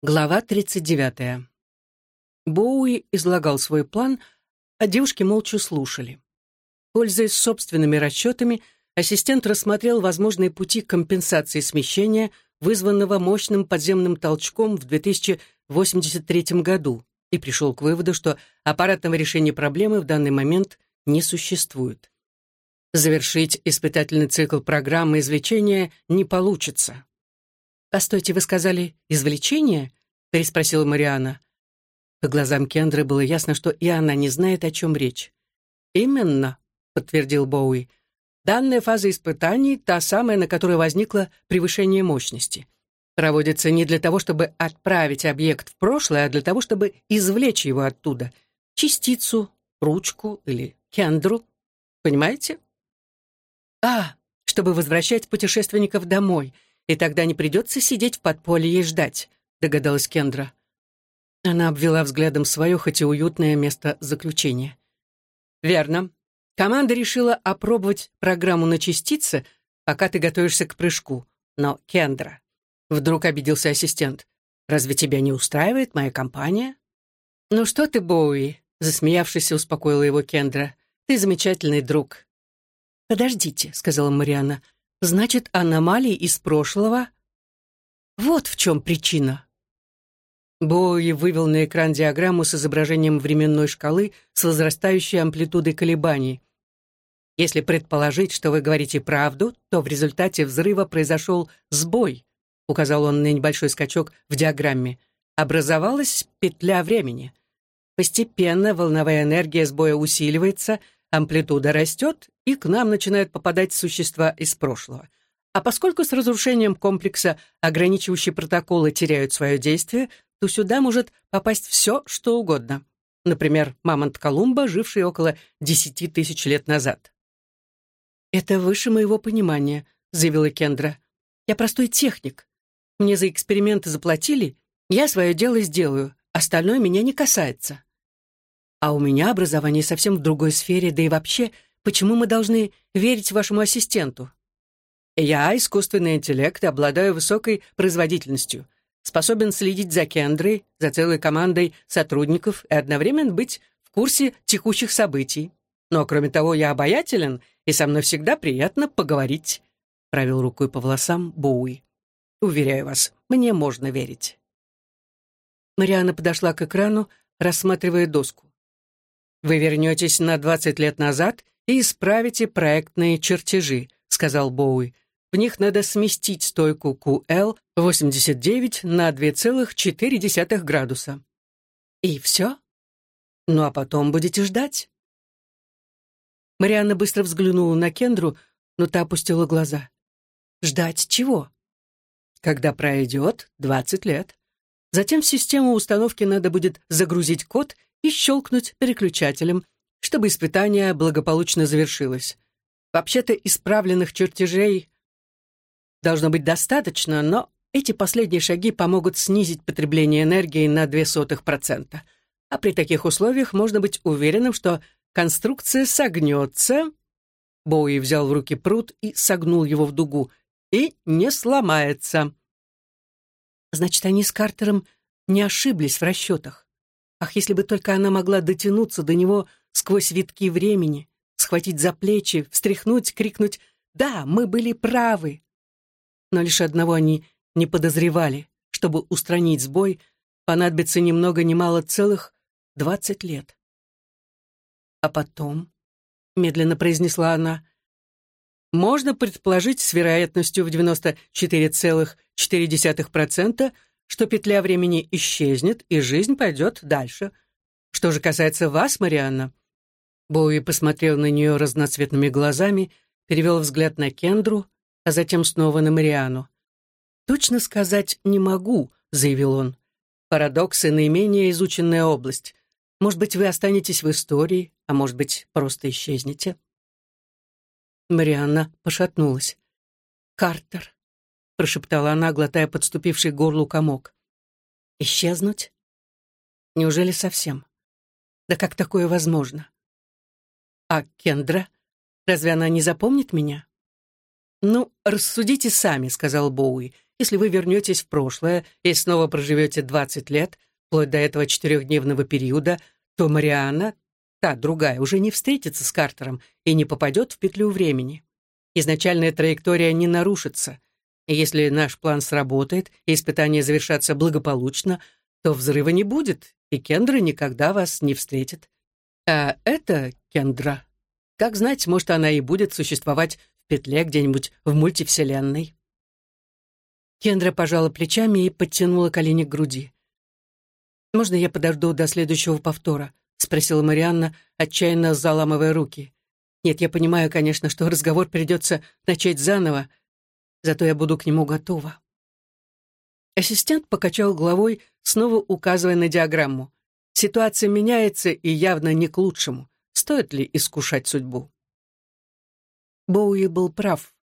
Глава 39. Боуи излагал свой план, а девушки молча слушали. Пользуясь собственными расчетами, ассистент рассмотрел возможные пути компенсации смещения, вызванного мощным подземным толчком в 2083 году, и пришел к выводу, что аппаратного решения проблемы в данный момент не существует. Завершить испытательный цикл программы извлечения не получится. «Постойте, вы сказали «извлечение»?» — переспросила Мариана. По глазам Кендры было ясно, что и она не знает, о чем речь. «Именно», — подтвердил Боуи. «Данная фаза испытаний — та самая, на которой возникло превышение мощности. Проводится не для того, чтобы отправить объект в прошлое, а для того, чтобы извлечь его оттуда. Частицу, ручку или кендру. Понимаете?» «А, чтобы возвращать путешественников домой», и тогда не придется сидеть в подполье и ждать», — догадалась Кендра. Она обвела взглядом свое, хоть и уютное место заключения. «Верно. Команда решила опробовать программу на частицы, пока ты готовишься к прыжку. Но, Кендра...» Вдруг обиделся ассистент. «Разве тебя не устраивает моя компания?» «Ну что ты, Боуи?» Засмеявшись, успокоила его Кендра. «Ты замечательный друг». «Подождите», — сказала Мариана. Значит, аномалии из прошлого? Вот в чем причина. Боуи вывел на экран диаграмму с изображением временной шкалы с возрастающей амплитудой колебаний. Если предположить, что вы говорите правду, то в результате взрыва произошел сбой, указал он на небольшой скачок в диаграмме. Образовалась петля времени. Постепенно волновая энергия сбоя усиливается — амплитуда растет, и к нам начинают попадать существа из прошлого. А поскольку с разрушением комплекса ограничивающие протоколы теряют свое действие, то сюда может попасть все, что угодно. Например, мамонт Колумба, живший около десяти тысяч лет назад. «Это выше моего понимания», — заявила Кендра. «Я простой техник. Мне за эксперименты заплатили, я свое дело сделаю, остальное меня не касается». А у меня образование совсем в другой сфере, да и вообще, почему мы должны верить вашему ассистенту? Я искусственный интеллект, обладаю высокой производительностью, способен следить за Кендрой, за целой командой сотрудников и одновременно быть в курсе текущих событий. Но, кроме того, я обаятелен, и со мной всегда приятно поговорить», — правил рукой по волосам Боуи. «Уверяю вас, мне можно верить». Мариана подошла к экрану, рассматривая доску. «Вы вернетесь на 20 лет назад и исправите проектные чертежи», — сказал Боуи. «В них надо сместить стойку QL-89 на 2,4 градуса». «И все? Ну а потом будете ждать?» Марианна быстро взглянула на Кендру, но та опустила глаза. «Ждать чего?» «Когда пройдет 20 лет. Затем в систему установки надо будет загрузить код и щелкнуть переключателем, чтобы испытание благополучно завершилось. Вообще-то исправленных чертежей должно быть достаточно, но эти последние шаги помогут снизить потребление энергии на 0,02%. А при таких условиях можно быть уверенным, что конструкция согнется. Боуи взял в руки пруд и согнул его в дугу. И не сломается. Значит, они с Картером не ошиблись в расчетах. Ах, если бы только она могла дотянуться до него сквозь витки времени, схватить за плечи, встряхнуть, крикнуть «Да, мы были правы!» Но лишь одного они не подозревали. Чтобы устранить сбой, понадобится ни много ни мало целых двадцать лет. А потом, медленно произнесла она, можно предположить с вероятностью в 94,4%, что петля времени исчезнет, и жизнь пойдет дальше. Что же касается вас, Марианна?» Боуи посмотрел на нее разноцветными глазами, перевел взгляд на Кендру, а затем снова на Мариану. «Точно сказать не могу», — заявил он. «Парадоксы — наименее изученная область. Может быть, вы останетесь в истории, а может быть, просто исчезнете?» Марианна пошатнулась. «Картер», прошептала она, глотая подступивший горлу комок. «Исчезнуть? Неужели совсем? Да как такое возможно? А Кендра? Разве она не запомнит меня?» «Ну, рассудите сами», — сказал Боуи. Если вы вернетесь в прошлое и снова проживете 20 лет, вплоть до этого четырехдневного периода, то Марианна, та другая, уже не встретится с Картером и не попадет в петлю времени. Изначальная траектория не нарушится. И если наш план сработает и испытания завершатся благополучно, то взрыва не будет, и Кендра никогда вас не встретит. А это Кендра. Как знать, может, она и будет существовать в петле где-нибудь в мультивселенной. Кендра пожала плечами и подтянула колени к груди. «Можно я подожду до следующего повтора?» — спросила Марианна, отчаянно заламывая руки. «Нет, я понимаю, конечно, что разговор придется начать заново, зато я буду к нему готова». Ассистент покачал головой, снова указывая на диаграмму. Ситуация меняется и явно не к лучшему. Стоит ли искушать судьбу? Боуи был прав.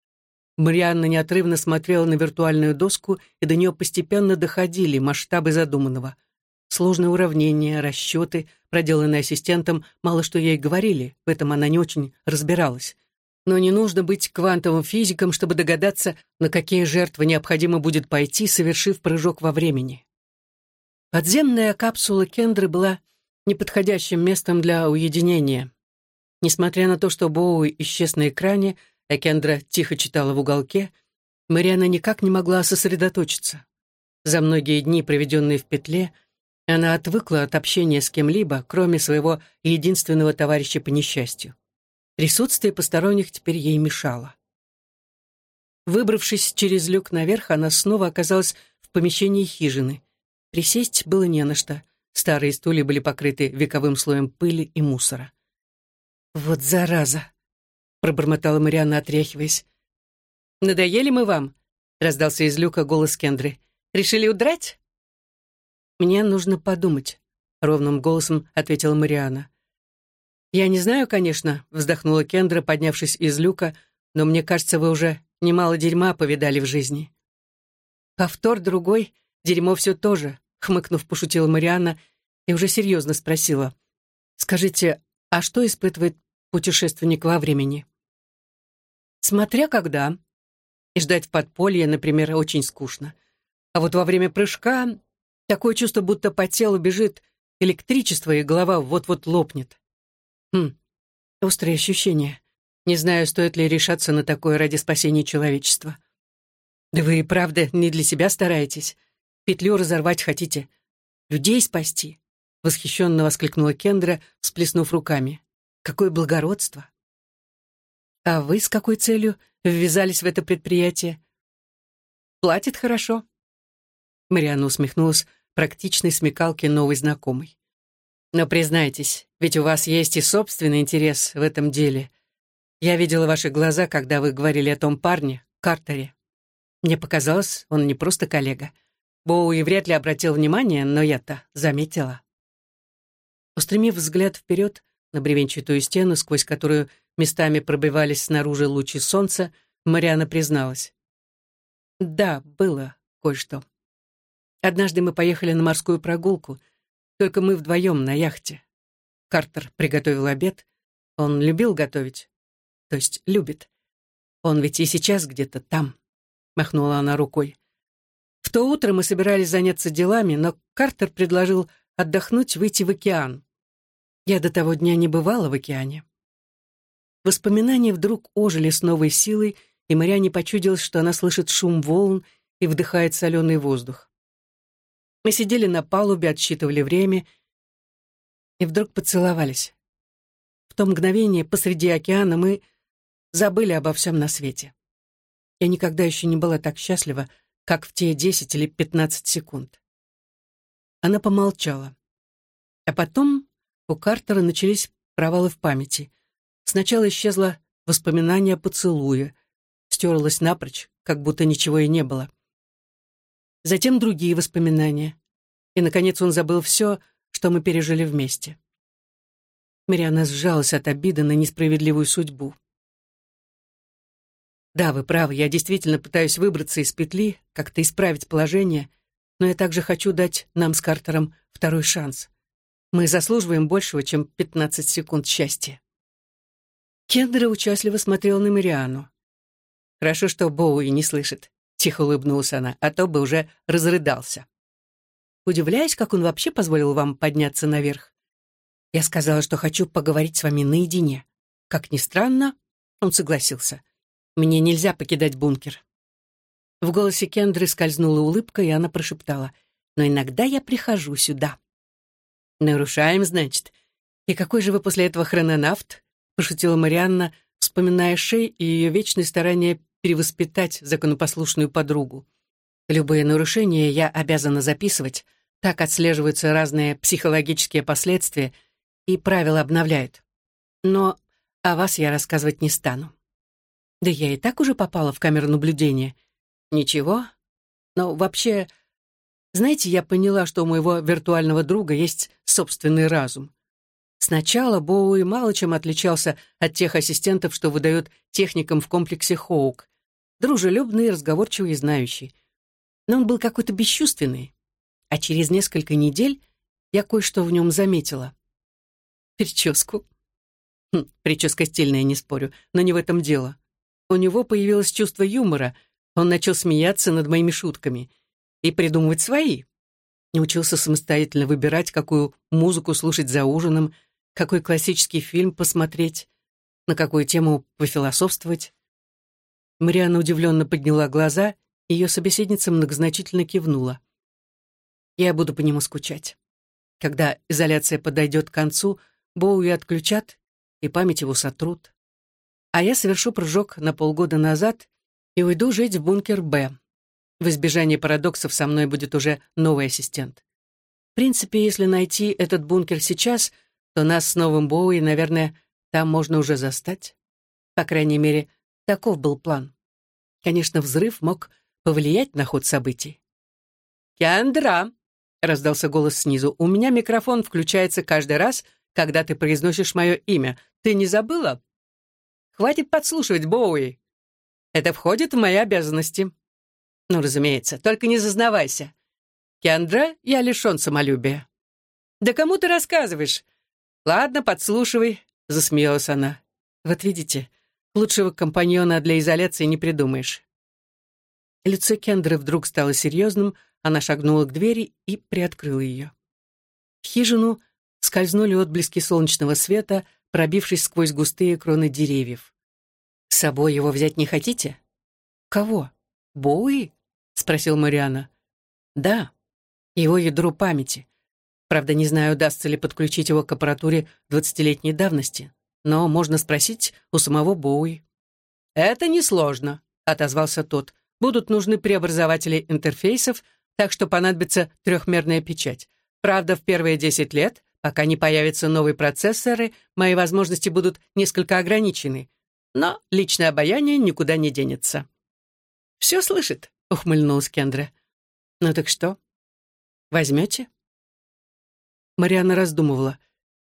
Марианна неотрывно смотрела на виртуальную доску, и до нее постепенно доходили масштабы задуманного. Сложные уравнения, расчеты, проделанные ассистентом, мало что ей говорили, в этом она не очень разбиралась. Но не нужно быть квантовым физиком, чтобы догадаться, на какие жертвы необходимо будет пойти, совершив прыжок во времени. Подземная капсула Кендры была неподходящим местом для уединения. Несмотря на то, что Боуи исчез на экране, а Кендра тихо читала в уголке, Мариана никак не могла сосредоточиться. За многие дни, проведенные в петле, она отвыкла от общения с кем-либо, кроме своего единственного товарища по несчастью. Присутствие посторонних теперь ей мешало. Выбравшись через люк наверх, она снова оказалась в помещении хижины. Присесть было не на что. Старые стулья были покрыты вековым слоем пыли и мусора. «Вот зараза!» — пробормотала Марианна, отряхиваясь. «Надоели мы вам?» — раздался из люка голос Кендры. «Решили удрать?» «Мне нужно подумать», — ровным голосом ответила Марианна. «Я не знаю, конечно», — вздохнула Кендра, поднявшись из люка, «но мне кажется, вы уже немало дерьма повидали в жизни». «Повтор другой, дерьмо все тоже», — хмыкнув, пошутила Марианна и уже серьезно спросила. «Скажите, а что испытывает путешественник во времени?» «Смотря когда. И ждать в подполье, например, очень скучно. А вот во время прыжка такое чувство, будто по телу бежит электричество, и голова вот-вот лопнет. Хм, острые ощущения. Не знаю, стоит ли решаться на такое ради спасения человечества. Да вы и правда не для себя стараетесь. Петлю разорвать хотите. Людей спасти. Восхищенно воскликнула Кендра, всплеснув руками. Какое благородство. А вы с какой целью ввязались в это предприятие? Платит хорошо. Марианна усмехнулась практичной смекалке новой знакомой. Но признайтесь, ведь у вас есть и собственный интерес в этом деле. Я видела ваши глаза, когда вы говорили о том парне, Картере. Мне показалось, он не просто коллега. Боуи вряд ли обратил внимание, но я-то заметила. Устремив взгляд вперед на бревенчатую стену, сквозь которую местами пробивались снаружи лучи солнца, Мариана призналась. «Да, было кое-что. Однажды мы поехали на морскую прогулку — только мы вдвоем на яхте. Картер приготовил обед. Он любил готовить. То есть любит. Он ведь и сейчас где-то там. Махнула она рукой. То утро мы собирались заняться делами, но Картер предложил отдохнуть, выйти в океан. Я до того дня не бывала в океане. Воспоминания вдруг ожили с новой силой, и Мариане почудилось, что она слышит шум волн и вдыхает соленый воздух. Мы сидели на палубе, отсчитывали время и вдруг поцеловались. В то мгновение посреди океана мы забыли обо всем на свете. Я никогда еще не была так счастлива, как в те десять или пятнадцать секунд. Она помолчала. А потом у Картера начались провалы в памяти. Сначала исчезло воспоминание о поцелуе, стерлось напрочь, как будто ничего и не было затем другие воспоминания. И, наконец, он забыл все, что мы пережили вместе. Мариана сжалась от обиды на несправедливую судьбу. Да, вы правы, я действительно пытаюсь выбраться из петли, как-то исправить положение, но я также хочу дать нам с Картером второй шанс. Мы заслуживаем большего, чем 15 секунд счастья. Кендера участливо смотрел на Мариану. Хорошо, что Боуи не слышит. тихо улыбнулась она, а то бы уже разрыдался. Удивляюсь, как он вообще позволил вам подняться наверх. Я сказала, что хочу поговорить с вами наедине. Как ни странно, он согласился. Мне нельзя покидать бункер. В голосе Кендры скользнула улыбка, и она прошептала. «Но иногда я прихожу сюда». «Нарушаем, значит. И какой же вы после этого хрононавт?» — пошутила Марианна, вспоминая Шей и ее вечное старание перевоспитать законопослушную подругу. Любые нарушения я обязана записывать, так отслеживаются разные психологические последствия, и правила обновляют. Но о вас я рассказывать не стану. Да я и так уже попала в камеру наблюдения. Ничего. Но вообще, знаете, я поняла, что у моего виртуального друга есть собственный разум. Сначала Боуи мало чем отличался от тех ассистентов, что выдают техникам в комплексе Хоук. Дружелюбный, разговорчивый и знающий. Но он был какой-то бесчувственный а через несколько недель я кое-что в нем заметила. Прическу. Хм, прическа стильная, не спорю, но не в этом дело. У него появилось чувство юмора, он начал смеяться над моими шутками и придумывать свои. Научился самостоятельно выбирать, какую музыку слушать за ужином, какой классический фильм посмотреть, на какую тему пофилософствовать. Мариана удивленно подняла глаза, ее собеседница многозначительно кивнула. Я буду по нему скучать. Когда изоляция подойдет к концу, Боуи отключат, и память его сотрут. А я совершу прыжок на полгода назад и уйду жить в бункер «Б». В избежание парадоксов со мной будет уже новый ассистент. В принципе, если найти этот бункер сейчас, то нас с новым Боуи, наверное, там можно уже застать. По крайней мере, таков был план. Конечно, взрыв мог повлиять на ход событий. «Кендра!» раздался голос снизу. «У меня микрофон включается каждый раз, когда ты произносишь мое имя. Ты не забыла?» «Хватит подслушивать, Боуи. Это входит в мои обязанности». «Ну, разумеется, только не зазнавайся. Кендра, я лишен самолюбия». «Да кому ты рассказываешь?» «Ладно, подслушивай», — засмеялась она. «Вот видите, лучшего компаньона для изоляции не придумаешь». Лицо Кендры вдруг стало серьезным, она шагнула к двери и приоткрыла ее. В хижину скользнули отблески солнечного света, пробившись сквозь густые кроны деревьев. «С собой его взять не хотите?» «Кого? Боуи?» — спросил Мариана. «Да, его ядро памяти. Правда, не знаю, удастся ли подключить его к аппаратуре двадцатилетней давности, но можно спросить у самого Боуи». «Это несложно», — отозвался тот. «Будут нужны преобразователи интерфейсов, так что понадобится трехмерная печать. Правда, в первые 10 лет, пока не появятся новые процессоры, мои возможности будут несколько ограничены. Но личное обаяние никуда не денется. «Все слышит», — ухмыльнулась Кендра. «Ну так что? Возьмете?» Мариана раздумывала.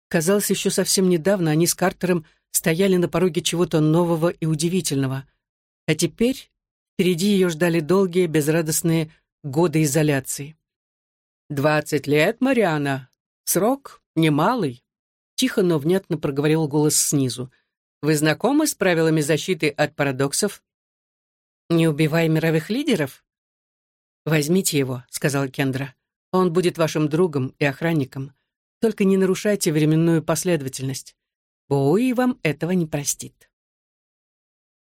Казалось, еще совсем недавно они с Картером стояли на пороге чего-то нового и удивительного. А теперь впереди ее ждали долгие, безрадостные годы изоляции. «Двадцать лет, Мариана. Срок немалый», — тихо, но внятно проговорил голос снизу. «Вы знакомы с правилами защиты от парадоксов?» «Не убивай мировых лидеров?» «Возьмите его», — сказала Кендра. «Он будет вашим другом и охранником. Только не нарушайте временную последовательность. Боуи вам этого не простит».